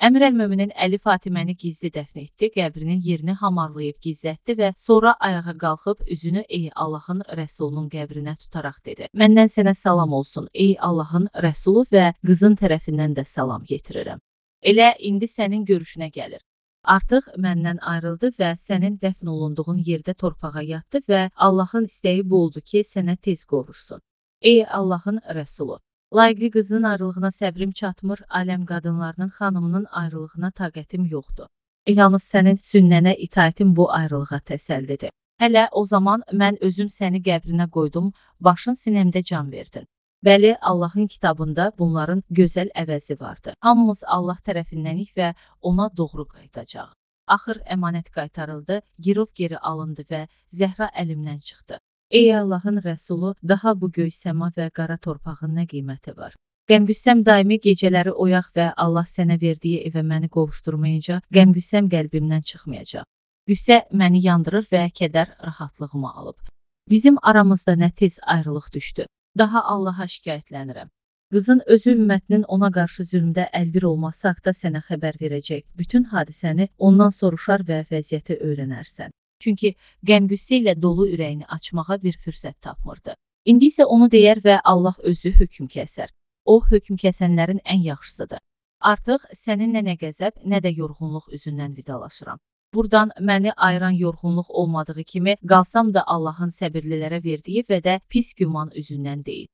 Əmir əl-Möminin Əli Fatiməni gizli dəfn etdi, qəbrinin yerini hamarlayıb gizlətdi və sonra ayağa qalxıb üzünü ey Allahın Rəsulunun qəbrinə tutaraq dedi. Məndən sənə salam olsun, ey Allahın Rəsulu və qızın tərəfindən də salam yetirirəm. Elə indi sənin görüşünə gəlir. Artıq məndən ayrıldı və sənin dəfn olunduğun yerdə torpağa yatdı və Allahın istəyi bu oldu ki, sənə tez qovuşsun. Ey Allahın Rəsulu, Layiqli qızının ayrılığına səbrim çatmır, aləm qadınlarının xanımının ayrılığına taqətim yoxdur. Yalnız sənin sünnənə itaətim bu ayrılığa təsəllidir. Hələ o zaman mən özüm səni qəbrinə qoydum, başın sinəmdə can verdin. Bəli, Allahın kitabında bunların gözəl əvəzi vardı. Hamımız Allah tərəfindənik və ona doğru qayıdacaq. Axır əmanət qaytarıldı, girov geri alındı və Zəhra əlimdən çıxdı. Ey Allahın Rəsulu, daha bu göy səma və qara torpağın nə qiyməti var? Qəmqüssəm daimi gecələri oyaq və Allah sənə verdiyi evə məni qovuşdurmayınca, qəmqüssəm qəlbimdən çıxmayacaq. Qüssə məni yandırır və kədər rahatlığımı alıb. Bizim aramızda nə tez ayrılıq düşdü. Daha Allaha şikayətlənirəm. Qızın özü ümmətinin ona qarşı zülmdə əlbir olması haqda sənə xəbər verəcək. Bütün hadisəni ondan soruşar və vəziyyəti öyrənərsən. Çünki qəm-qüssə ilə dolu ürəyini açmağa bir fürsət tapmırdı. İndi isə onu deyər və Allah özü hökm kəsər. O hökm kəsənlərin ən yaxşısıdır. Artıq səninlə nə qəzəb, nə də yorğunluq üzündən vidalaşıram. Burdan məni ayıran yorğunluq olmadığı kimi, qalsam da Allahın səbirlilərə verdiyi və də pis güman üzündən deyil.